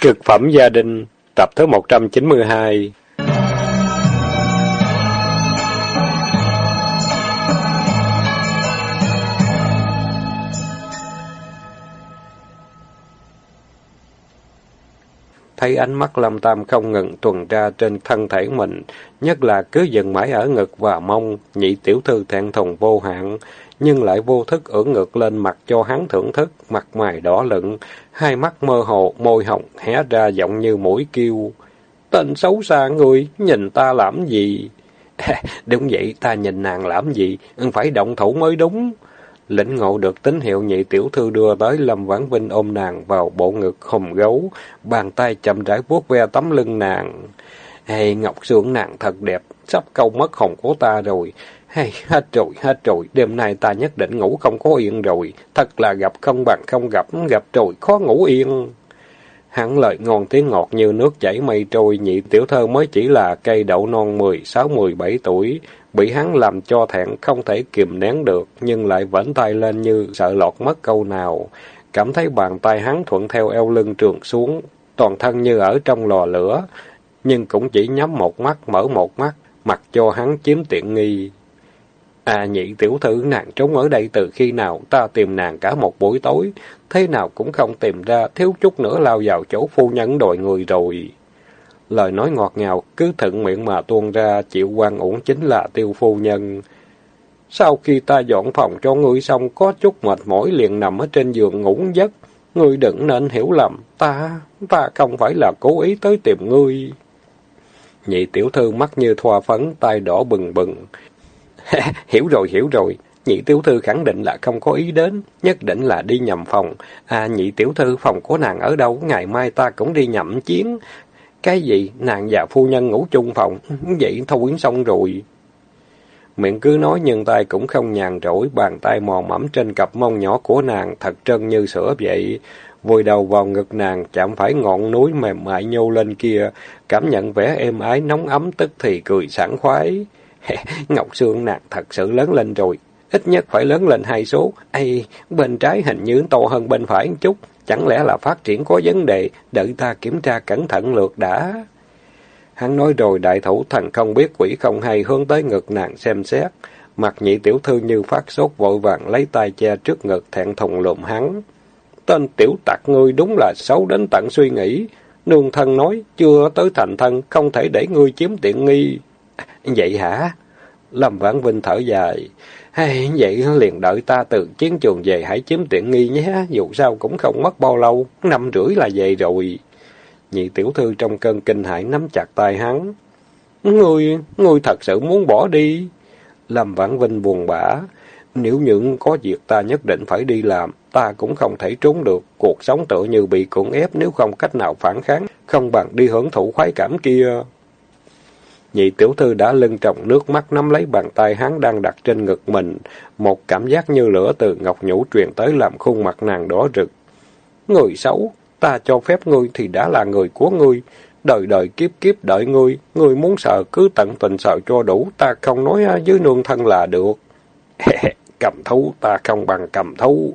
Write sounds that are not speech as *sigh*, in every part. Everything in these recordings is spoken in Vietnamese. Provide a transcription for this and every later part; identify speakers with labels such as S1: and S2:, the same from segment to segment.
S1: Cực phẩm gia đình, tập thứ 192 Thấy ánh mắt Lâm Tam không ngừng tuần tra trên thân thể mình, nhất là cứ dừng mãi ở ngực và mông, nhị tiểu thư thẹn thùng vô hạn, nhưng lại vô thức ưỡn ngực lên mặt cho hắn thưởng thức, mặt mày đỏ lựng, hai mắt mơ hồ, môi hồng hé ra giọng như mũi kêu. Tên xấu xa người, nhìn ta làm gì? *laughs* đúng vậy, ta nhìn nàng làm gì? Phải động thủ mới đúng. Lĩnh ngộ được tín hiệu nhị tiểu thư đưa tới Lâm Vãn Vinh ôm nàng vào bộ ngực hồng gấu, bàn tay chậm rãi vuốt ve tấm lưng nàng. Hey, Ngọc Sương nàng thật đẹp, sắp câu mất hồng của ta rồi. Hay, hết rồi, hết rồi, đêm nay ta nhất định ngủ không có yên rồi. Thật là gặp không bằng không gặp, gặp rồi, khó ngủ yên. Hắn lời ngon tiếng ngọt như nước chảy mây trôi, nhị tiểu thơ mới chỉ là cây đậu non mười sáu mười bảy tuổi, bị hắn làm cho thẹn không thể kìm nén được, nhưng lại vẫn tay lên như sợ lọt mất câu nào. Cảm thấy bàn tay hắn thuận theo eo lưng trường xuống, toàn thân như ở trong lò lửa, nhưng cũng chỉ nhắm một mắt, mở một mắt, mặc cho hắn chiếm tiện nghi. À nhị tiểu thư nàng trốn ở đây từ khi nào, ta tìm nàng cả một buổi tối, thế nào cũng không tìm ra, thiếu chút nữa lao vào chỗ phu nhân đòi người rồi. Lời nói ngọt ngào, cứ thận miệng mà tuôn ra, chịu quan ổn chính là tiêu phu nhân. Sau khi ta dọn phòng cho ngươi xong, có chút mệt mỏi liền nằm ở trên giường ngủ giấc. Ngươi đừng nên hiểu lầm, ta, ta không phải là cố ý tới tìm ngươi. Nhị tiểu thư mắt như thoa phấn, tay đỏ bừng bừng. *laughs* hiểu rồi, hiểu rồi. Nhị tiểu thư khẳng định là không có ý đến, nhất định là đi nhầm phòng. À, nhị tiểu thư phòng của nàng ở đâu, ngày mai ta cũng đi nhậm chiến. Cái gì, nàng và phu nhân ngủ chung phòng, vậy thôi xong rồi. Miệng cứ nói nhưng tay cũng không nhàn rỗi, bàn tay mò mẫm trên cặp mông nhỏ của nàng, thật trơn như sữa vậy. Vùi đầu vào ngực nàng, chạm phải ngọn núi mềm mại nhô lên kia, cảm nhận vẻ êm ái nóng ấm tức thì cười sảng khoái. *laughs* Ngọc Sương nàng thật sự lớn lên rồi, ít nhất phải lớn lên hai số. Ây, bên trái hình như to hơn bên phải một chút, chẳng lẽ là phát triển có vấn đề, đợi ta kiểm tra cẩn thận lượt đã. Hắn nói rồi đại thủ thần không biết quỷ không hay hướng tới ngực nàng xem xét. Mặt nhị tiểu thư như phát sốt vội vàng lấy tay che trước ngực thẹn thùng lùm hắn. Tên tiểu tặc ngươi đúng là xấu đến tận suy nghĩ. Nương thân nói, chưa tới thành thân, không thể để ngươi chiếm tiện nghi. Vậy hả? Lâm Vãn Vinh thở dài. Hay vậy liền đợi ta từ chiến trường về hãy chiếm tiện nghi nhé, dù sao cũng không mất bao lâu, năm rưỡi là về rồi. Nhị tiểu thư trong cơn kinh hãi nắm chặt tay hắn. Ngươi, ngươi thật sự muốn bỏ đi. Lâm Vãn Vinh buồn bã. Nếu những có việc ta nhất định phải đi làm, ta cũng không thể trốn được. Cuộc sống tựa như bị cưỡng ép nếu không cách nào phản kháng, không bằng đi hưởng thụ khoái cảm kia. Nhị tiểu thư đã lưng trọng nước mắt nắm lấy bàn tay hắn đang đặt trên ngực mình. Một cảm giác như lửa từ ngọc nhũ truyền tới làm khuôn mặt nàng đỏ rực. Người xấu, ta cho phép ngươi thì đã là người của ngươi. Đời đời kiếp kiếp đợi ngươi, ngươi muốn sợ cứ tận tình sợ cho đủ, ta không nói với nương thân là được. cầm thú, ta không bằng cầm thú.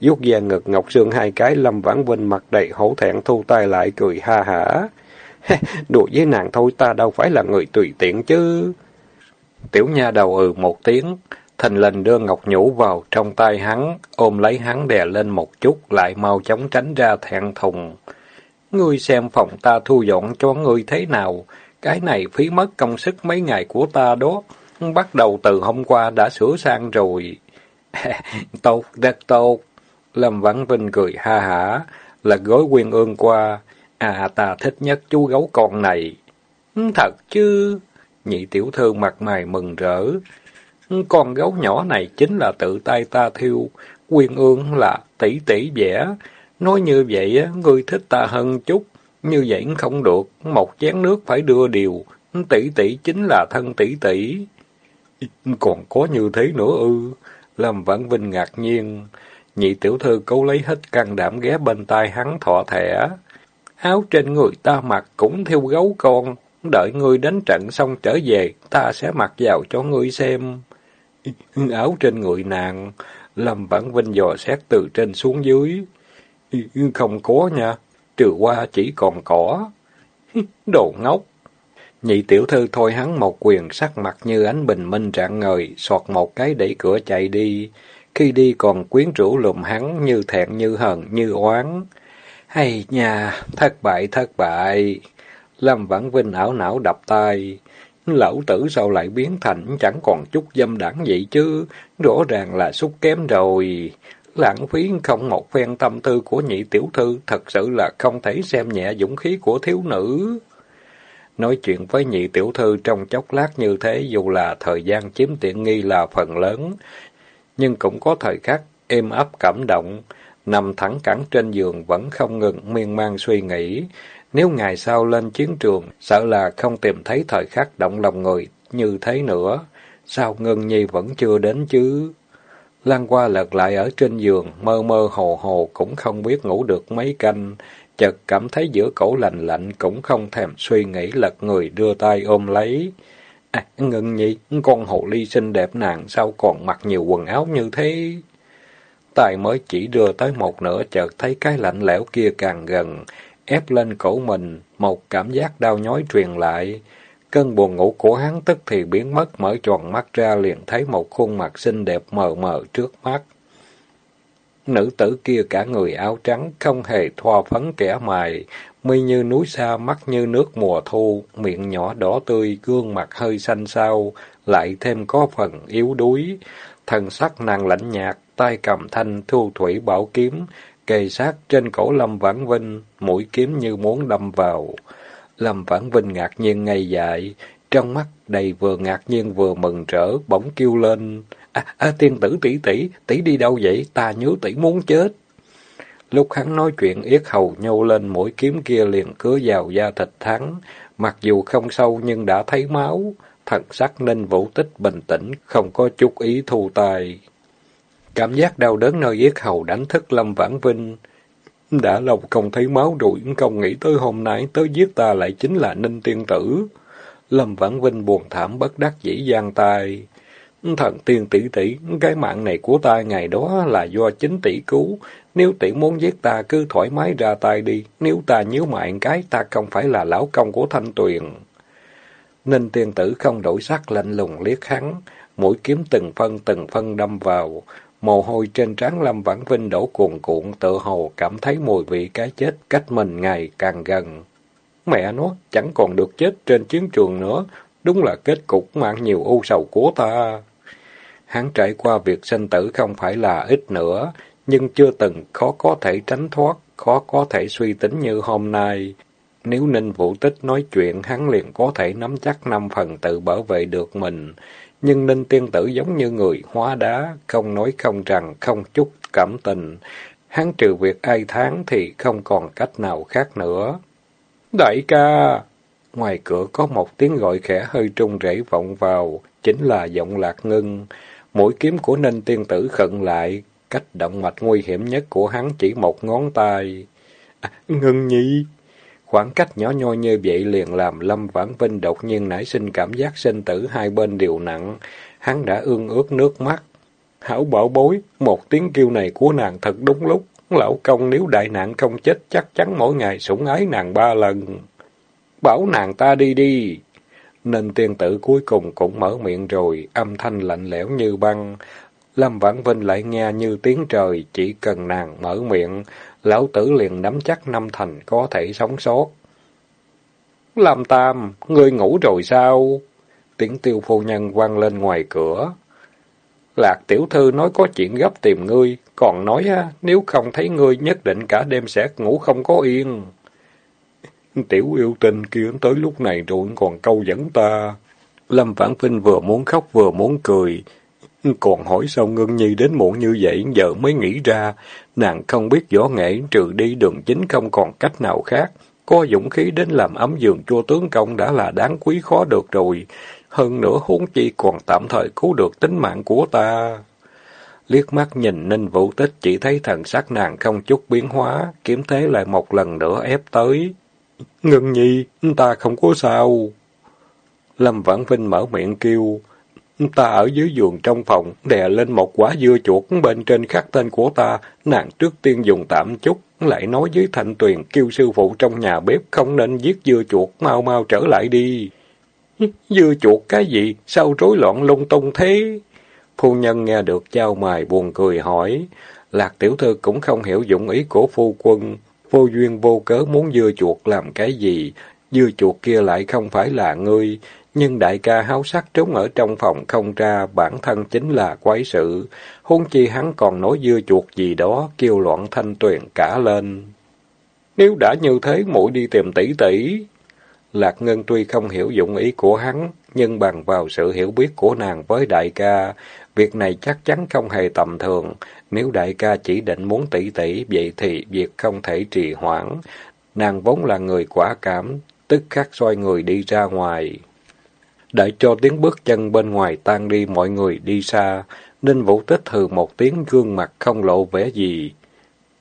S1: Dút ve ngực Ngọc Sương hai cái, Lâm Vãn Vinh mặt đầy hổ thẹn thu tay lại cười ha hả. *laughs* Đùa với nàng thôi ta đâu phải là người tùy tiện chứ. Tiểu nha đầu ừ một tiếng, thành lình đưa ngọc nhũ vào trong tay hắn, ôm lấy hắn đè lên một chút, lại mau chóng tránh ra thẹn thùng. Ngươi xem phòng ta thu dọn cho ngươi thế nào, cái này phí mất công sức mấy ngày của ta đó, bắt đầu từ hôm qua đã sửa sang rồi. *laughs* tốt, rất tốt. Lâm Vãn Vinh cười ha hả, lật gối quyên ương qua, À ta thích nhất chú gấu con này. Ừ, thật chứ? Nhị tiểu thư mặt mày mừng rỡ. Ừ, con gấu nhỏ này chính là tự tay ta thiêu. Quyên ương là tỷ tỷ vẽ. Nói như vậy, ngươi thích ta hơn chút. Như vậy không được. Một chén nước phải đưa điều. Ừ, tỷ tỷ chính là thân tỷ tỷ. Còn có như thế nữa ư? Lâm Vãn Vinh ngạc nhiên. Nhị tiểu thư cố lấy hết can đảm ghé bên tai hắn thọ thẻ. Áo trên người ta mặc cũng theo gấu con. Đợi ngươi đánh trận xong trở về, ta sẽ mặc vào cho ngươi xem. Áo trên người nàng, Lâm Vãn Vinh dò xét từ trên xuống dưới. Không có nha. trừ qua chỉ còn cỏ. *laughs* Đồ ngốc! Nhị tiểu thư thôi hắn một quyền sắc mặt như ánh bình minh rạng ngời, soạt một cái đẩy cửa chạy đi. Khi đi còn quyến rũ lùm hắn như thẹn như hờn như oán. Hay nha, thất bại thất bại. Lâm Vãn Vinh ảo não đập tay. Lão tử sao lại biến thành chẳng còn chút dâm đảng vậy chứ, rõ ràng là xúc kém rồi. Lãng phí không một phen tâm tư của nhị tiểu thư, thật sự là không thể xem nhẹ dũng khí của thiếu nữ. Nói chuyện với nhị tiểu thư trong chốc lát như thế dù là thời gian chiếm tiện nghi là phần lớn, nhưng cũng có thời khắc êm ấp cảm động, nằm thẳng cẳng trên giường vẫn không ngừng miên man suy nghĩ. Nếu ngày sau lên chiến trường, sợ là không tìm thấy thời khắc động lòng người như thế nữa. Sao Ngân Nhi vẫn chưa đến chứ? Lan qua lật lại ở trên giường, mơ mơ hồ hồ cũng không biết ngủ được mấy canh. Chợt cảm thấy giữa cổ lạnh lạnh cũng không thèm suy nghĩ lật người đưa tay ôm lấy. À, Ngân Nhi, con hồ ly xinh đẹp nàng sao còn mặc nhiều quần áo như thế? Tài mới chỉ đưa tới một nửa chợt thấy cái lạnh lẽo kia càng gần, ép lên cổ mình, một cảm giác đau nhói truyền lại. Cơn buồn ngủ của hắn tức thì biến mất, mở tròn mắt ra liền thấy một khuôn mặt xinh đẹp mờ mờ trước mắt. Nữ tử kia cả người áo trắng, không hề thoa phấn kẻ mài, mi như núi xa, mắt như nước mùa thu, miệng nhỏ đỏ tươi, gương mặt hơi xanh xao, lại thêm có phần yếu đuối. Thần sắc nàng lạnh nhạt, tay cầm thanh thu thủy bảo kiếm, kề sát trên cổ Lâm Vãn Vinh, mũi kiếm như muốn đâm vào. Lâm Vãn Vinh ngạc nhiên ngây dại, trong mắt đầy vừa ngạc nhiên vừa mừng rỡ, bỗng kêu lên. À, à tiên tử tỷ tỷ, tỷ đi đâu vậy? Ta nhớ tỷ muốn chết. Lúc hắn nói chuyện yết hầu nhô lên mũi kiếm kia liền cứa vào da thịt hắn, mặc dù không sâu nhưng đã thấy máu. Thần sắc nên vũ tích bình tĩnh, không có chút ý thu tài. Cảm giác đau đớn nơi yết hầu đánh thức Lâm Vãn Vinh. Đã lâu không thấy máu rồi, không nghĩ tới hôm nay tới giết ta lại chính là Ninh Tiên Tử. Lâm Vãn Vinh buồn thảm bất đắc dĩ giang tay. Thần tiên tỷ tỷ, cái mạng này của ta ngày đó là do chính tỷ cứu. Nếu tỷ muốn giết ta cứ thoải mái ra tay đi. Nếu ta nhíu mạng cái, ta không phải là lão công của Thanh Tuyền. Ninh tiên tử không đổi sắc lạnh lùng liếc hắn. Mũi kiếm từng phân từng phân đâm vào. Mồ hôi trên trán Lâm Vãn Vinh đổ cuồn cuộn tự hồ cảm thấy mùi vị cái chết cách mình ngày càng gần. Mẹ nó, chẳng còn được chết trên chiến trường nữa, đúng là kết cục mang nhiều ưu sầu của ta. Hắn trải qua việc sinh tử không phải là ít nữa, nhưng chưa từng khó có thể tránh thoát, khó có thể suy tính như hôm nay. Nếu Ninh Vũ Tích nói chuyện, hắn liền có thể nắm chắc năm phần tự bảo vệ được mình. Nhưng Ninh Tiên Tử giống như người hóa đá, không nói không rằng, không chút cảm tình. Hắn trừ việc ai tháng thì không còn cách nào khác nữa. Đại ca! Ngoài cửa có một tiếng gọi khẽ hơi trung rễ vọng vào, chính là giọng lạc ngưng. Mũi kiếm của Ninh Tiên Tử khận lại, cách động mạch nguy hiểm nhất của hắn chỉ một ngón tay. À, ngưng nhi! Khoảng cách nhỏ nhoi như vậy liền làm Lâm Vãn Vinh đột nhiên nảy sinh cảm giác sinh tử hai bên đều nặng. Hắn đã ương ướt nước mắt. Hảo bảo bối, một tiếng kêu này của nàng thật đúng lúc. Lão công nếu đại nạn không chết chắc chắn mỗi ngày sủng ái nàng ba lần. Bảo nàng ta đi đi. Nên tiên tử cuối cùng cũng mở miệng rồi, âm thanh lạnh lẽo như băng. Lâm Vãn Vinh lại nghe như tiếng trời, chỉ cần nàng mở miệng, lão tử liền nắm chắc năm thành có thể sống sót. Lâm Tam, ngươi ngủ rồi sao? Tiếng tiêu phu nhân vang lên ngoài cửa. Lạc tiểu thư nói có chuyện gấp tìm ngươi, còn nói á, nếu không thấy ngươi nhất định cả đêm sẽ ngủ không có yên. Tiểu yêu tình kia tới lúc này rồi còn câu dẫn ta. Lâm Vãn Vinh vừa muốn khóc vừa muốn cười. Còn hỏi sao Ngân Nhi đến muộn như vậy giờ mới nghĩ ra. Nàng không biết võ nghệ trừ đi đường chính không còn cách nào khác. Có dũng khí đến làm ấm giường chua tướng công đã là đáng quý khó được rồi. Hơn nữa huống chi còn tạm thời cứu được tính mạng của ta. Liếc mắt nhìn Ninh Vũ Tích chỉ thấy thần sắc nàng không chút biến hóa, kiếm thế lại một lần nữa ép tới. Ngân nhi, ta không có sao. Lâm Vãn Vinh mở miệng kêu. Ta ở dưới giường trong phòng, đè lên một quả dưa chuột bên trên khắc tên của ta, nàng trước tiên dùng tạm chút, lại nói với Thanh Tuyền kêu sư phụ trong nhà bếp không nên giết dưa chuột, mau mau trở lại đi. *laughs* Dưa chuột cái gì? Sao rối loạn lung tung thế? Phu nhân nghe được trao mài buồn cười hỏi. Lạc tiểu thư cũng không hiểu dụng ý của phu quân. Vô duyên vô cớ muốn dưa chuột làm cái gì? Dưa chuột kia lại không phải là ngươi. Nhưng đại ca háo sắc trốn ở trong phòng không ra, bản thân chính là quái sự. Huống chi hắn còn nói dưa chuột gì đó, kêu loạn thanh tuyền cả lên. Nếu đã như thế, muội đi tìm tỷ tỷ. Lạc Ngân tuy không hiểu dụng ý của hắn, nhưng bằng vào sự hiểu biết của nàng với đại ca, việc này chắc chắn không hề tầm thường. Nếu đại ca chỉ định muốn tỷ tỷ, vậy thì việc không thể trì hoãn. Nàng vốn là người quả cảm, tức khắc xoay người đi ra ngoài. Đợi cho tiếng bước chân bên ngoài tan đi mọi người đi xa, Ninh Vũ Tích hừ một tiếng gương mặt không lộ vẻ gì.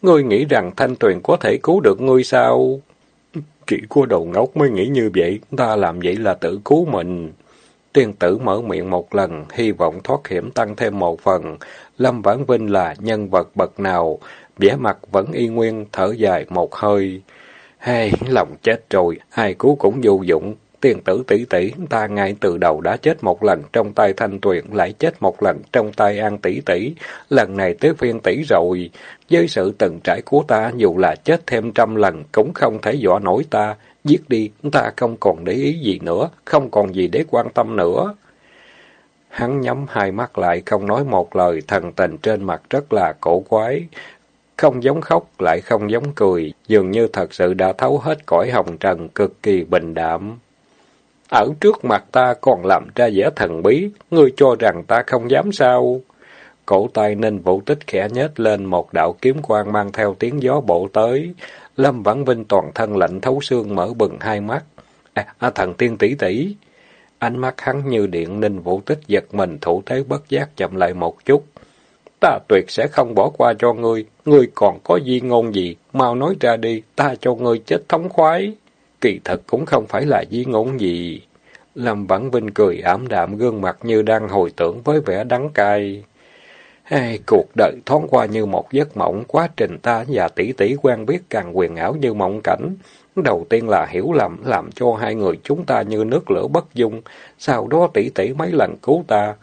S1: Ngươi nghĩ rằng Thanh Tuyền có thể cứu được ngươi sao? Chỉ có đầu ngốc mới nghĩ như vậy, ta làm vậy là tự cứu mình. Tiên tử mở miệng một lần, hy vọng thoát hiểm tăng thêm một phần. Lâm Vãn Vinh là nhân vật bậc nào? vẻ mặt vẫn y nguyên, thở dài một hơi. Hey, lòng chết rồi, ai cứu cũng vô dụng tiền tử tỷ tỷ, ta ngay từ đầu đã chết một lần trong tay thanh tuyền, lại chết một lần trong tay an tỷ tỷ. Lần này tới phiên tỷ rồi. Với sự từng trải của ta, dù là chết thêm trăm lần, cũng không thể dọa nổi ta. Giết đi, ta không còn để ý gì nữa, không còn gì để quan tâm nữa. Hắn nhắm hai mắt lại, không nói một lời, thần tình trên mặt rất là cổ quái. Không giống khóc, lại không giống cười, dường như thật sự đã thấu hết cõi hồng trần, cực kỳ bình đạm. Ở trước mặt ta còn làm ra vẻ thần bí, ngươi cho rằng ta không dám sao? Cổ tay ninh vũ tích khẽ nhếch lên một đạo kiếm quang mang theo tiếng gió bộ tới. Lâm Vãn Vinh toàn thân lạnh thấu xương mở bừng hai mắt. À, à thần tiên tỷ tỷ. Ánh mắt hắn như điện ninh vũ tích giật mình thủ thế bất giác chậm lại một chút. Ta tuyệt sẽ không bỏ qua cho ngươi, ngươi còn có di ngôn gì, mau nói ra đi, ta cho ngươi chết thống khoái. Kỳ thật cũng không phải là di ngôn gì. Lâm Vãn Vinh cười ảm đạm gương mặt như đang hồi tưởng với vẻ đắng cay. Hey, cuộc đời thoáng qua như một giấc mộng, quá trình ta và tỷ tỷ quen biết càng quyền ảo như mộng cảnh. Đầu tiên là hiểu lầm, làm cho hai người chúng ta như nước lửa bất dung. Sau đó tỷ tỷ mấy lần cứu ta,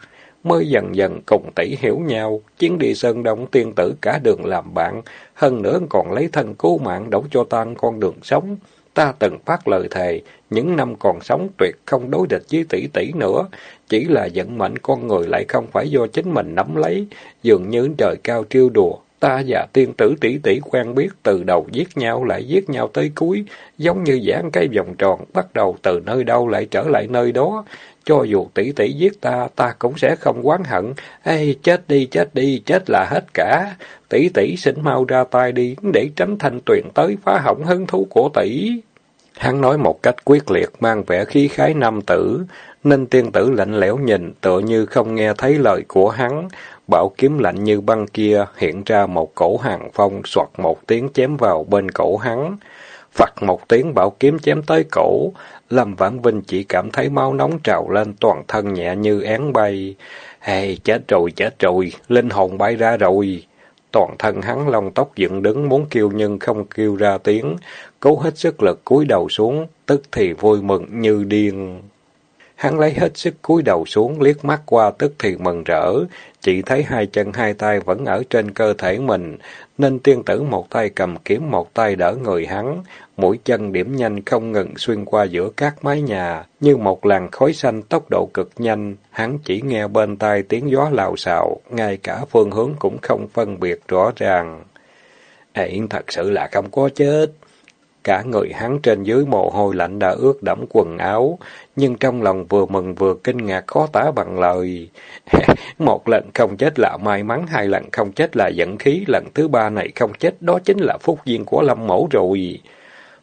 S1: mới dần dần cùng tỷ hiểu nhau. Chuyến đi Sơn Đông tiên tử cả đường làm bạn, hơn nữa còn lấy thân cứu mạng đổ cho ta con đường sống. Ta từng phát lời thề, những năm còn sống tuyệt không đối địch với tỷ tỷ nữa. Chỉ là vận mệnh con người lại không phải do chính mình nắm lấy, dường như trời cao trêu đùa. Ta và tiên tử tỷ tỷ quen biết từ đầu giết nhau lại giết nhau tới cuối, giống như giãn cái vòng tròn, bắt đầu từ nơi đâu lại trở lại nơi đó. Cho dù tỷ tỷ giết ta, ta cũng sẽ không oán hận. Ê, chết đi, chết đi, chết là hết cả. Tỷ tỷ xin mau ra tay đi, để tránh thanh tuyền tới phá hỏng hứng thú của tỷ. Hắn nói một cách quyết liệt, mang vẻ khí khái nam tử. Ninh tiên tử lạnh lẽo nhìn, tựa như không nghe thấy lời của hắn. Bảo kiếm lạnh như băng kia hiện ra một cổ hàng phong, soạt một tiếng chém vào bên cổ hắn. Phật một tiếng bảo kiếm chém tới cổ, Lâm Vãn Vinh chỉ cảm thấy máu nóng trào lên toàn thân nhẹ như án bay. Hey, chết rồi, chết rồi, linh hồn bay ra rồi. Toàn thân hắn lông tóc dựng đứng muốn kêu nhưng không kêu ra tiếng, cố hết sức lực cúi đầu xuống, tức thì vui mừng như điên. Hắn lấy hết sức cúi đầu xuống, liếc mắt qua tức thì mừng rỡ, chỉ thấy hai chân hai tay vẫn ở trên cơ thể mình, nên tiên tử một tay cầm kiếm, một tay đỡ người hắn, mũi chân điểm nhanh không ngừng xuyên qua giữa các mái nhà, như một làn khói xanh tốc độ cực nhanh, hắn chỉ nghe bên tai tiếng gió lào xạo, ngay cả phương hướng cũng không phân biệt rõ ràng. Ấy thật sự là không có chết. Cả người hắn trên dưới mồ hôi lạnh đã ướt đẫm quần áo, nhưng trong lòng vừa mừng vừa kinh ngạc khó tả bằng lời. *laughs* Một lần không chết là may mắn, hai lần không chết là dẫn khí, lần thứ ba này không chết đó chính là phúc duyên của Lâm Mẫu rồi.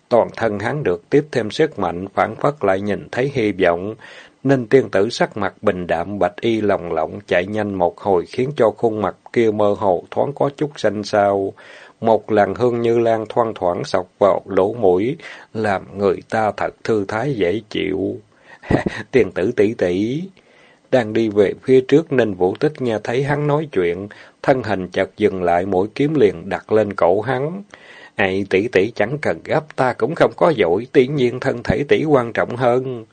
S1: Toàn thân hắn được tiếp thêm sức mạnh, phản phất lại nhìn thấy hy vọng. Nên tiên tử sắc mặt bình đạm bạch y lòng lộng chạy nhanh một hồi khiến cho khuôn mặt kia mơ hồ thoáng có chút xanh xao. Một làn hương như lan thoang thoảng sọc vào lỗ mũi, làm người ta thật thư thái dễ chịu. *laughs* Tiền tử tỷ tỷ. đang đi về phía trước nên Vũ Tích nghe thấy hắn nói chuyện, thân hình chợt dừng lại mũi kiếm liền đặt lên cổ hắn. Ây tỷ tỷ chẳng cần gấp, ta cũng không có dội, tự nhiên thân thể tỷ quan trọng hơn.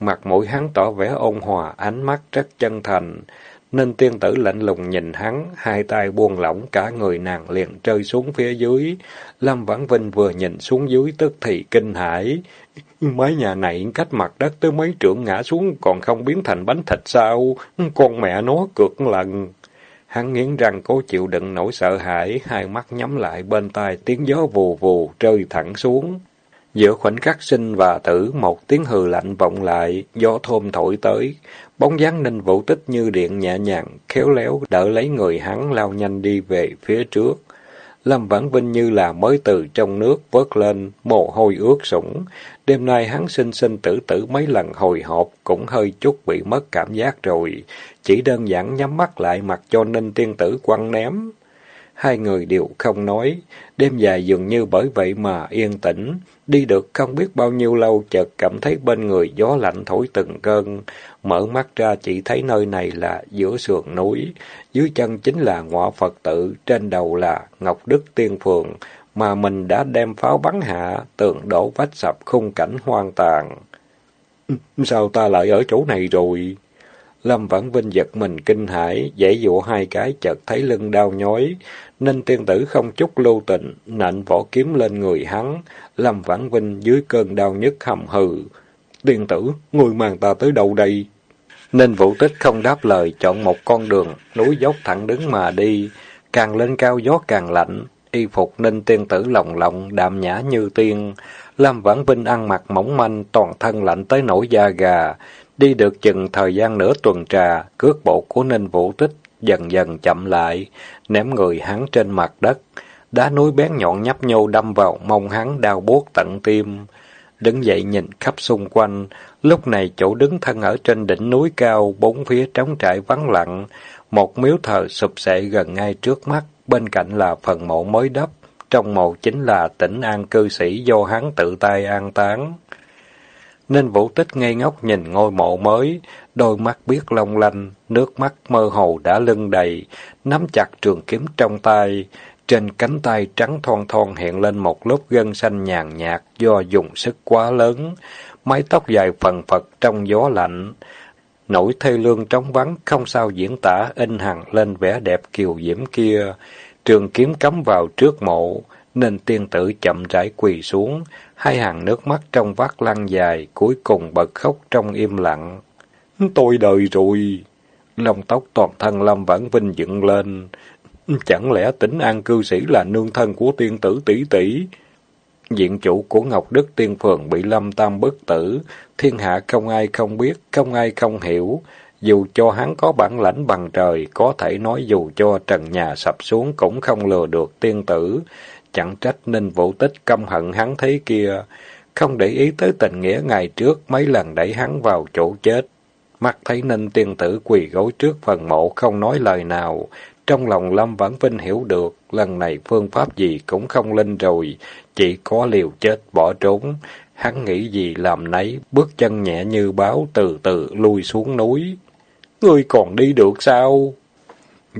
S1: Mặt mũi hắn tỏ vẻ ôn hòa, ánh mắt rất chân thành. Nên tiên tử lạnh lùng nhìn hắn, hai tay buông lỏng cả người nàng liền rơi xuống phía dưới. Lâm Vãn Vinh vừa nhìn xuống dưới tức thì kinh hãi. Mái nhà này cách mặt đất tới mấy trượng ngã xuống còn không biến thành bánh thịt sao? Con mẹ nó cược lần. Hắn nghiến răng cố chịu đựng nỗi sợ hãi, hai mắt nhắm lại bên tai tiếng gió vù vù rơi thẳng xuống. Giữa khoảnh khắc sinh và tử, một tiếng hừ lạnh vọng lại, gió thôm thổi tới. Bóng dáng ninh vũ tích như điện nhẹ nhàng, khéo léo đỡ lấy người hắn lao nhanh đi về phía trước. Lâm Vãn Vinh như là mới từ trong nước vớt lên, mồ hôi ướt sũng. Đêm nay hắn sinh sinh tử tử mấy lần hồi hộp, cũng hơi chút bị mất cảm giác rồi. Chỉ đơn giản nhắm mắt lại mặc cho ninh tiên tử quăng ném. Hai người đều không nói, đêm dài dường như bởi vậy mà yên tĩnh. Đi được không biết bao nhiêu lâu chợt cảm thấy bên người gió lạnh thổi từng cơn. Mở mắt ra chỉ thấy nơi này là giữa sườn núi. Dưới chân chính là ngọa Phật tự, trên đầu là Ngọc Đức Tiên Phường. Mà mình đã đem pháo bắn hạ, tường đổ vách sập khung cảnh hoang tàn. Ừ, sao ta lại ở chỗ này rồi? Lâm Vãn Vinh giật mình kinh hãi, dễ dụ hai cái chợt thấy lưng đau nhói, nên tiên tử không chút lưu tình, nạnh vỏ kiếm lên người hắn. Lâm Vãn Vinh dưới cơn đau nhức hầm hừ. Tiên tử, người mang ta tới đâu đây? Nên vũ tích không đáp lời, chọn một con đường, núi dốc thẳng đứng mà đi. Càng lên cao gió càng lạnh, y phục nên tiên tử lòng lộng, đạm nhã như tiên. Lâm Vãn Vinh ăn mặc mỏng manh, toàn thân lạnh tới nổi da gà. Đi được chừng thời gian nửa tuần trà, cước bộ của Ninh Vũ Tích dần dần chậm lại, ném người hắn trên mặt đất. Đá núi bén nhọn nhấp nhô đâm vào mông hắn đau buốt tận tim. Đứng dậy nhìn khắp xung quanh, lúc này chỗ đứng thân ở trên đỉnh núi cao, bốn phía trống trải vắng lặng, một miếu thờ sụp sệ gần ngay trước mắt, bên cạnh là phần mộ mới đắp, trong mộ chính là tỉnh an cư sĩ do hắn tự tay an táng nên vũ tích ngây ngốc nhìn ngôi mộ mới, đôi mắt biết long lanh, nước mắt mơ hồ đã lưng đầy, nắm chặt trường kiếm trong tay. Trên cánh tay trắng thon thon hiện lên một lớp gân xanh nhàn nhạt do dùng sức quá lớn, mái tóc dài phần phật trong gió lạnh. Nỗi thê lương trống vắng không sao diễn tả in hằng lên vẻ đẹp kiều diễm kia. Trường kiếm cắm vào trước mộ, nên tiên tử chậm rãi quỳ xuống, hai hàng nước mắt trong vắt lăn dài, cuối cùng bật khóc trong im lặng. Tôi đời rồi! Lông tóc toàn thân Lâm Vãn Vinh dựng lên. Chẳng lẽ tính an cư sĩ là nương thân của tiên tử tỷ tỷ? Diện chủ của Ngọc Đức Tiên Phường bị Lâm Tam bất tử, thiên hạ không ai không biết, không ai không hiểu. Dù cho hắn có bản lãnh bằng trời, có thể nói dù cho trần nhà sập xuống cũng không lừa được tiên tử. Chẳng trách Ninh Vũ Tích căm hận hắn thế kia, không để ý tới tình nghĩa ngày trước mấy lần đẩy hắn vào chỗ chết. Mắt thấy Ninh tiên tử quỳ gối trước phần mộ không nói lời nào, trong lòng Lâm Vãn Vinh hiểu được, lần này phương pháp gì cũng không linh rồi, chỉ có liều chết bỏ trốn. Hắn nghĩ gì làm nấy, bước chân nhẹ như báo từ từ lui xuống núi. Ngươi còn đi được sao?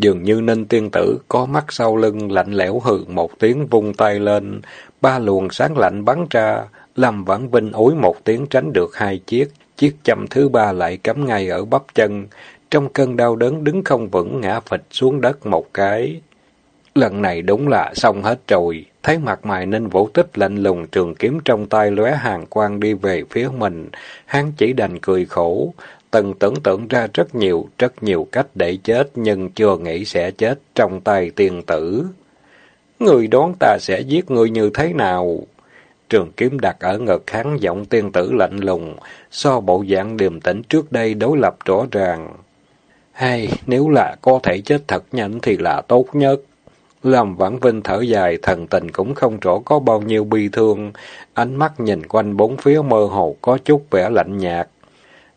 S1: Dường như ninh tiên tử có mắt sau lưng lạnh lẽo hừ một tiếng vung tay lên, ba luồng sáng lạnh bắn ra, Lâm Vãn Vinh ối một tiếng tránh được hai chiếc, chiếc châm thứ ba lại cắm ngay ở bắp chân, trong cơn đau đớn đứng không vững ngã phịch xuống đất một cái. Lần này đúng là xong hết rồi, thấy mặt mày ninh vũ tích lạnh lùng trường kiếm trong tay lóe hàng quang đi về phía mình, hắn chỉ đành cười khổ, Từng tưởng tượng ra rất nhiều, rất nhiều cách để chết, nhưng chưa nghĩ sẽ chết trong tay tiên tử. Người đoán ta sẽ giết người như thế nào? Trường kiếm đặt ở ngực hắn giọng tiên tử lạnh lùng, so bộ dạng điềm tĩnh trước đây đối lập rõ ràng. Hay, nếu là có thể chết thật nhanh thì là tốt nhất. Lâm Vãn Vinh thở dài, thần tình cũng không rõ có bao nhiêu bi thương, ánh mắt nhìn quanh bốn phía mơ hồ có chút vẻ lạnh nhạt.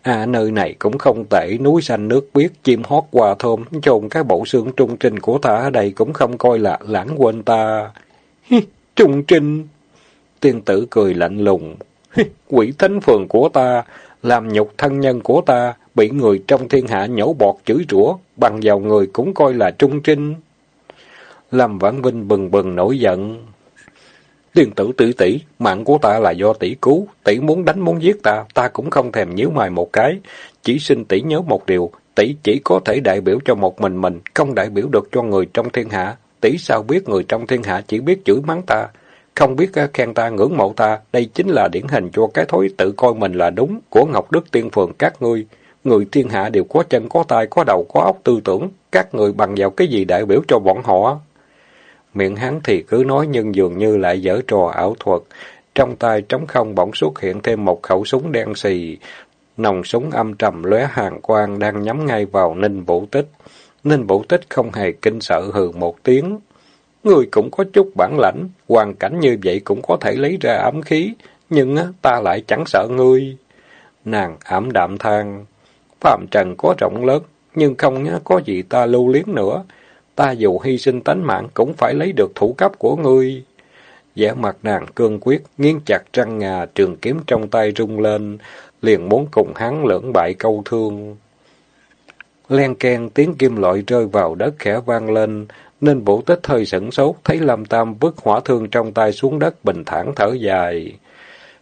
S1: À, nơi này cũng không tệ, núi xanh nước biếc, chim hót qua thơm, chôn cái bộ xương trung trình của ta ở đây cũng không coi là lãng quên ta. Hi, trung trình! Tiên tử cười lạnh lùng. Hi, quỷ thánh phường của ta, làm nhục thân nhân của ta, bị người trong thiên hạ nhổ bọt chửi rủa, bằng vào người cũng coi là trung trinh. Lâm Vãn Vinh bừng bừng nổi giận. Tiên tử tỷ tỷ, mạng của ta là do tỷ cứu, tỷ muốn đánh muốn giết ta, ta cũng không thèm nhíu mày một cái. Chỉ xin tỷ nhớ một điều, tỷ chỉ có thể đại biểu cho một mình mình, không đại biểu được cho người trong thiên hạ. Tỷ sao biết người trong thiên hạ chỉ biết chửi mắng ta, không biết à, khen ta ngưỡng mộ ta, đây chính là điển hình cho cái thói tự coi mình là đúng của Ngọc Đức Tiên Phường các ngươi. Người thiên hạ đều có chân, có tay, có đầu, có óc tư tưởng, các người bằng vào cái gì đại biểu cho bọn họ? Miệng hắn thì cứ nói nhưng dường như lại dở trò ảo thuật. Trong tay trống không bỗng xuất hiện thêm một khẩu súng đen xì. Nòng súng âm trầm lóe hàng quang đang nhắm ngay vào Ninh Vũ Tích. Ninh Vũ Tích không hề kinh sợ hừ một tiếng. Người cũng có chút bản lãnh, hoàn cảnh như vậy cũng có thể lấy ra ấm khí, nhưng ta lại chẳng sợ ngươi. Nàng ảm đạm than, phạm trần có rộng lớn, nhưng không có gì ta lưu liếng nữa. Ta dù hy sinh tánh mạng cũng phải lấy được thủ cấp của ngươi. Giả mặt nàng cương quyết, nghiến chặt răng ngà, trường kiếm trong tay rung lên, liền muốn cùng hắn lưỡng bại câu thương. Len keng tiếng kim loại rơi vào đất khẽ vang lên, nên vũ tích hơi sửng sốt, thấy Lâm Tam vứt hỏa thương trong tay xuống đất bình thản thở dài.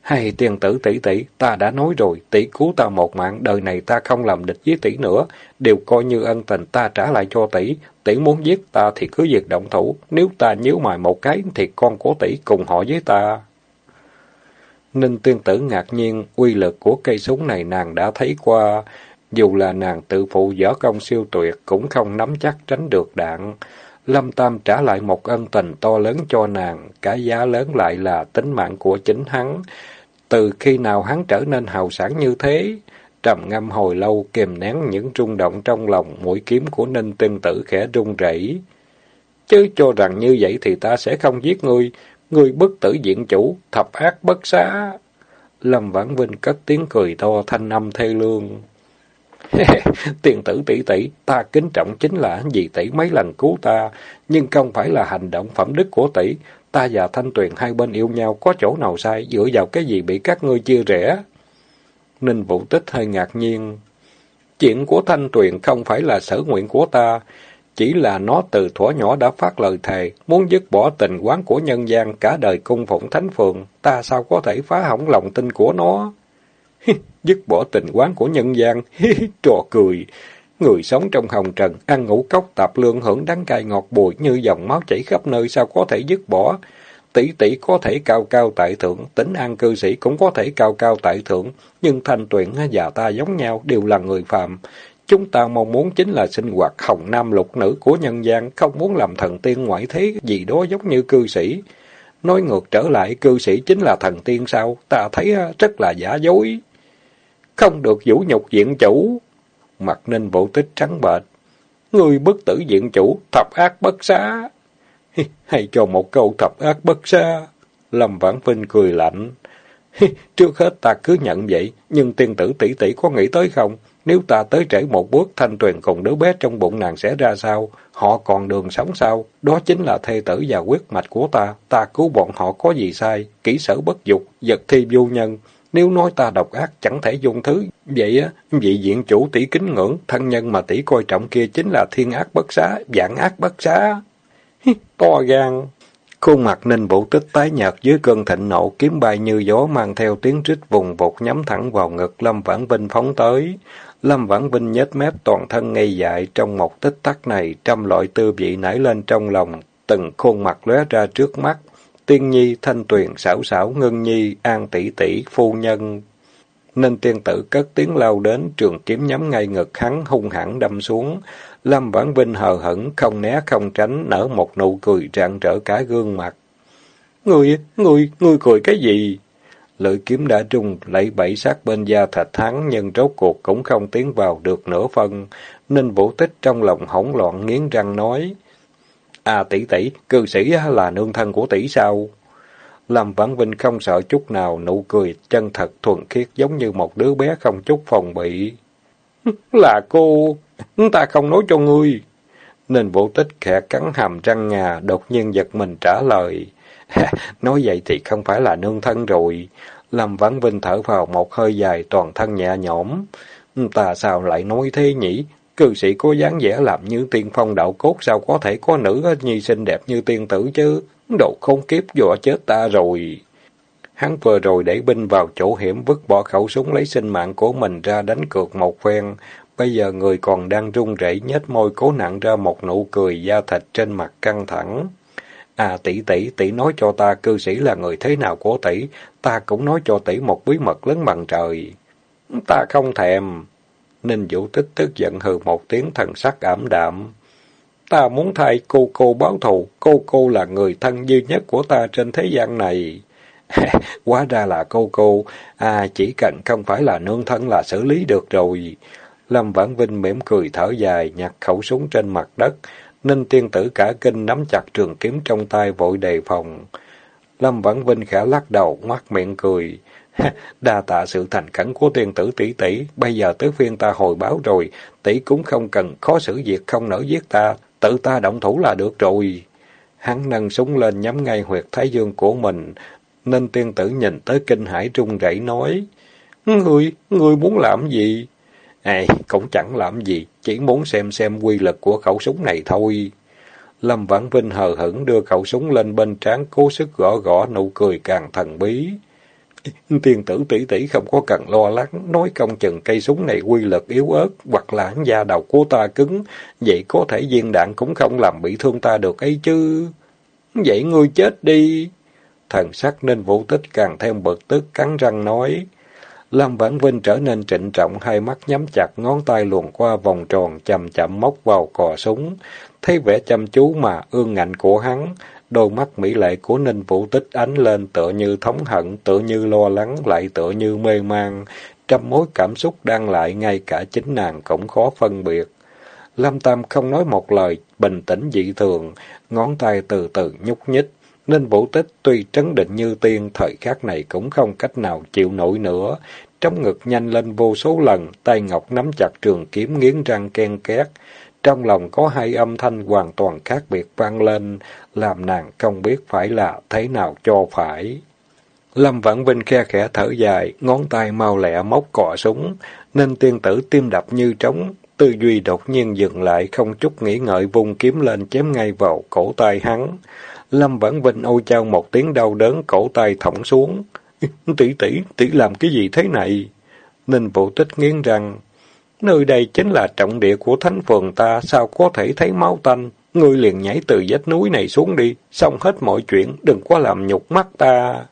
S1: Hay tiền tử tỷ tỷ, ta đã nói rồi, tỷ cứu ta một mạng, đời này ta không làm địch với tỷ nữa, đều coi như ân tình ta trả lại cho tỷ. Tỷ muốn giết ta thì cứ việc động thủ, nếu ta nhíu mày một cái thì con của tỷ cùng họ với ta. Ninh tiên tử ngạc nhiên, uy lực của cây súng này nàng đã thấy qua, dù là nàng tự phụ võ công siêu tuyệt cũng không nắm chắc tránh được đạn. Lâm Tam trả lại một ân tình to lớn cho nàng, cái giá lớn lại là tính mạng của chính hắn. Từ khi nào hắn trở nên hào sản như thế? Trầm ngâm hồi lâu kìm nén những rung động trong lòng, mũi kiếm của Ninh Tiên Tử khẽ rung rẩy. Chứ cho rằng như vậy thì ta sẽ không giết ngươi, ngươi bất tử diện chủ, thập ác bất xá. Lâm Vãn Vinh cất tiếng cười to thanh âm thê lương. *laughs* Tiền tử tỷ tỷ, ta kính trọng chính là vì tỷ mấy lần cứu ta, nhưng không phải là hành động phẩm đức của tỷ. Ta và Thanh Tuyền hai bên yêu nhau, có chỗ nào sai, dựa vào cái gì bị các ngươi chia rẽ? Ninh Vũ Tích hơi ngạc nhiên. Chuyện của Thanh Tuyền không phải là sở nguyện của ta, chỉ là nó từ thuở nhỏ đã phát lời thề, muốn dứt bỏ tình quán của nhân gian cả đời cung phụng thánh phượng ta sao có thể phá hỏng lòng tin của nó? *laughs* dứt bỏ tình quán của nhân gian, *laughs* trò cười. Người sống trong hồng trần, ăn ngủ cốc tạp lương hưởng đắng cay ngọt bùi như dòng máu chảy khắp nơi sao có thể dứt bỏ. Tỷ tỷ có thể cao cao tại thượng, tính an cư sĩ cũng có thể cao cao tại thượng, nhưng thanh tuyển và ta giống nhau đều là người phạm. Chúng ta mong muốn chính là sinh hoạt hồng nam lục nữ của nhân gian, không muốn làm thần tiên ngoại thế gì đó giống như cư sĩ. Nói ngược trở lại, cư sĩ chính là thần tiên sao? Ta thấy rất là giả dối không được vũ nhục diện chủ. Mặt ninh bộ tích trắng bệch. Người bất tử diện chủ, thập ác bất xá. *laughs* Hay cho một câu thập ác bất xá. Lâm Vãn Vinh cười lạnh. *laughs* Trước hết ta cứ nhận vậy, nhưng tiên tử tỷ tỷ có nghĩ tới không? Nếu ta tới trễ một bước, thanh tuyền cùng đứa bé trong bụng nàng sẽ ra sao? Họ còn đường sống sao? Đó chính là thê tử và quyết mạch của ta. Ta cứu bọn họ có gì sai? Kỹ sở bất dục, vật thi vô nhân. Nếu nói ta độc ác chẳng thể dung thứ, vậy á, vị diện chủ tỷ kính ngưỡng, thân nhân mà tỷ coi trọng kia chính là thiên ác bất xá, dạng ác bất xá. to gan. Khuôn mặt ninh vũ tích tái nhợt dưới cơn thịnh nộ, kiếm bay như gió mang theo tiếng rít vùng vụt nhắm thẳng vào ngực Lâm Vãn Vinh phóng tới. Lâm Vãn Vinh nhếch mép toàn thân ngây dại trong một tích tắc này, trăm loại tư vị nảy lên trong lòng, từng khuôn mặt lóe ra trước mắt, Tiên nhi, thanh tuyền, xảo xảo, ngân nhi, an tỷ tỷ, phu nhân. Nên tiên tử cất tiếng lao đến, trường kiếm nhắm ngay ngực hắn, hung hãn đâm xuống. Lâm Vãn Vinh hờ hững, không né không tránh, nở một nụ cười rạng rỡ cả gương mặt. Người, người, người cười cái gì? Lưỡi kiếm đã trùng, lấy bảy sát bên da thịt hắn, nhưng rốt cuộc cũng không tiến vào được nửa phân. Nên vũ tích trong lòng hỗn loạn nghiến răng nói. À tỷ tỷ, cư sĩ là nương thân của tỷ sao? Lâm Vãn Vinh không sợ chút nào, nụ cười chân thật thuần khiết giống như một đứa bé không chút phòng bị. *laughs* Là cô, ta không nói cho ngươi. Nên vũ tích khẽ cắn hàm răng ngà, đột nhiên giật mình trả lời. *laughs* nói vậy thì không phải là nương thân rồi. Lâm Vãn Vinh thở vào một hơi dài toàn thân nhẹ nhõm. Ta sao lại nói thế nhỉ? Cư sĩ có dáng vẻ làm như tiên phong đạo cốt sao có thể có nữ nhi xinh đẹp như tiên tử chứ? Đồ không kiếp dọa chết ta rồi. Hắn vừa rồi đẩy binh vào chỗ hiểm vứt bỏ khẩu súng lấy sinh mạng của mình ra đánh cược một phen. Bây giờ người còn đang run rẩy nhếch môi cố nặng ra một nụ cười da thịt trên mặt căng thẳng. À tỷ tỷ, tỷ nói cho ta cư sĩ là người thế nào của tỷ, ta cũng nói cho tỷ một bí mật lớn bằng trời. Ta không thèm. Ninh Vũ Tích tức giận hừ một tiếng thần sắc ảm đạm. Ta muốn thay cô cô báo thù, cô cô là người thân duy nhất của ta trên thế gian này. *laughs* Quá ra là cô cô, à chỉ cần không phải là nương thân là xử lý được rồi. Lâm Vãn Vinh mỉm cười thở dài, nhặt khẩu súng trên mặt đất. Ninh tiên tử cả kinh nắm chặt trường kiếm trong tay vội đề phòng. Lâm Vãn Vinh khẽ lắc đầu, ngoắt miệng cười. *laughs* Đa tạ sự thành khẩn của tiên tử tỷ tỷ, bây giờ tới phiên ta hồi báo rồi, tỷ cũng không cần khó xử việc không nỡ giết ta, tự ta động thủ là được rồi. Hắn nâng súng lên nhắm ngay huyệt thái dương của mình, nên tiên tử nhìn tới kinh hải trung rẩy nói, Ngươi, ngươi muốn làm gì? à cũng chẳng làm gì, chỉ muốn xem xem quy lực của khẩu súng này thôi. Lâm Vãn Vinh hờ hững đưa khẩu súng lên bên trán cố sức gõ gõ nụ cười càng thần bí. Tiên tử tỷ tỷ không có cần lo lắng, nói công chừng cây súng này quy lực yếu ớt, hoặc là da đầu của ta cứng, vậy có thể viên đạn cũng không làm bị thương ta được ấy chứ. Vậy ngươi chết đi. Thần sắc nên vũ tích càng thêm bực tức cắn răng nói. Lâm Vãn Vinh trở nên trịnh trọng, hai mắt nhắm chặt, ngón tay luồn qua vòng tròn, chậm chậm móc vào cò súng. Thấy vẻ chăm chú mà ương ngạnh của hắn, đôi mắt mỹ lệ của Ninh Vũ Tích ánh lên tựa như thống hận, tựa như lo lắng, lại tựa như mê man. Trăm mối cảm xúc đang lại, ngay cả chính nàng cũng khó phân biệt. Lâm Tam không nói một lời, bình tĩnh dị thường, ngón tay từ từ nhúc nhích. Ninh Vũ Tích tuy trấn định như tiên, thời khắc này cũng không cách nào chịu nổi nữa. Trong ngực nhanh lên vô số lần, tay ngọc nắm chặt trường kiếm nghiến răng ken két. Trong lòng có hai âm thanh hoàn toàn khác biệt vang lên, làm nàng không biết phải là thế nào cho phải. Lâm Vãn Vinh khe khẽ thở dài, ngón tay mau lẹ móc cọ súng, nên tiên tử tim đập như trống, tư duy đột nhiên dừng lại, không chút nghĩ ngợi vung kiếm lên chém ngay vào cổ tay hắn. Lâm Vãn Vinh ôi trao một tiếng đau đớn, cổ tay thõng xuống. *laughs* tỷ tỷ, tỷ làm cái gì thế này? Ninh Vũ Tích nghiến răng. Nơi đây chính là trọng địa của thánh phường ta, sao có thể thấy máu tanh? Ngươi liền nhảy từ vách núi này xuống đi, xong hết mọi chuyện, đừng có làm nhục mắt ta.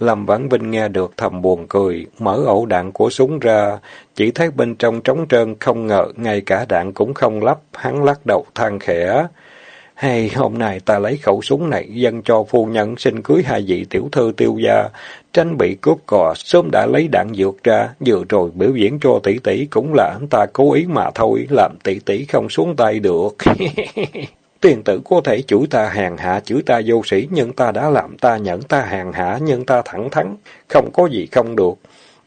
S1: Lâm Vãn Vinh nghe được thầm buồn cười, mở ổ đạn của súng ra, chỉ thấy bên trong trống trơn không ngờ, ngay cả đạn cũng không lắp, hắn lắc đầu than khẽ. Hay hôm nay ta lấy khẩu súng này dâng cho phu nhân xin cưới hai vị tiểu thư tiêu gia, tránh bị cướp cò, sớm đã lấy đạn dược ra, vừa rồi biểu diễn cho tỷ tỷ cũng là anh ta cố ý mà thôi, làm tỷ tỷ không xuống tay được. *laughs* Tiền tử có thể chửi ta hàng hạ, chửi ta vô sĩ, nhưng ta đã làm ta nhận ta hàng hạ, nhưng ta thẳng thắn, không có gì không được.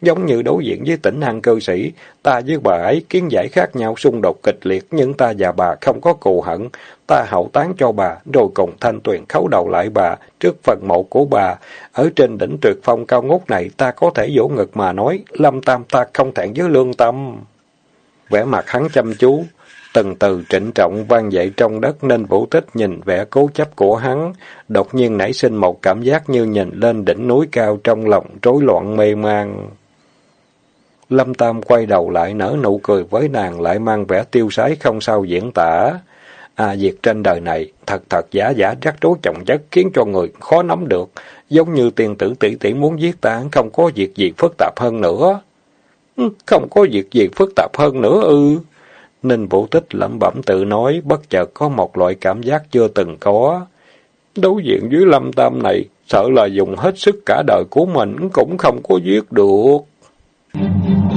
S1: Giống như đối diện với tỉnh An cơ sĩ, ta với bà ấy kiến giải khác nhau xung đột kịch liệt, nhưng ta và bà không có cù hận. Ta hậu tán cho bà, rồi cùng thanh tuyền khấu đầu lại bà, trước phần mộ của bà. Ở trên đỉnh tuyệt phong cao ngút này, ta có thể vỗ ngực mà nói, lâm tam ta không thẹn với lương tâm. Vẻ mặt hắn chăm chú, từng từ trịnh trọng vang dậy trong đất nên vũ tích nhìn vẻ cố chấp của hắn, đột nhiên nảy sinh một cảm giác như nhìn lên đỉnh núi cao trong lòng rối loạn mê mang. Lâm Tam quay đầu lại nở nụ cười với nàng lại mang vẻ tiêu sái không sao diễn tả. À, việc trên đời này thật thật giả giả rắc rối trọng chất khiến cho người khó nắm được, giống như tiền tử tỷ tỷ muốn giết ta không có việc gì phức tạp hơn nữa. Ừ, không có việc gì phức tạp hơn nữa ư. Ninh Vũ Tích lẩm bẩm tự nói, bất chợt có một loại cảm giác chưa từng có. Đối diện với Lâm Tam này, sợ là dùng hết sức cả đời của mình cũng không có giết được. Thank you.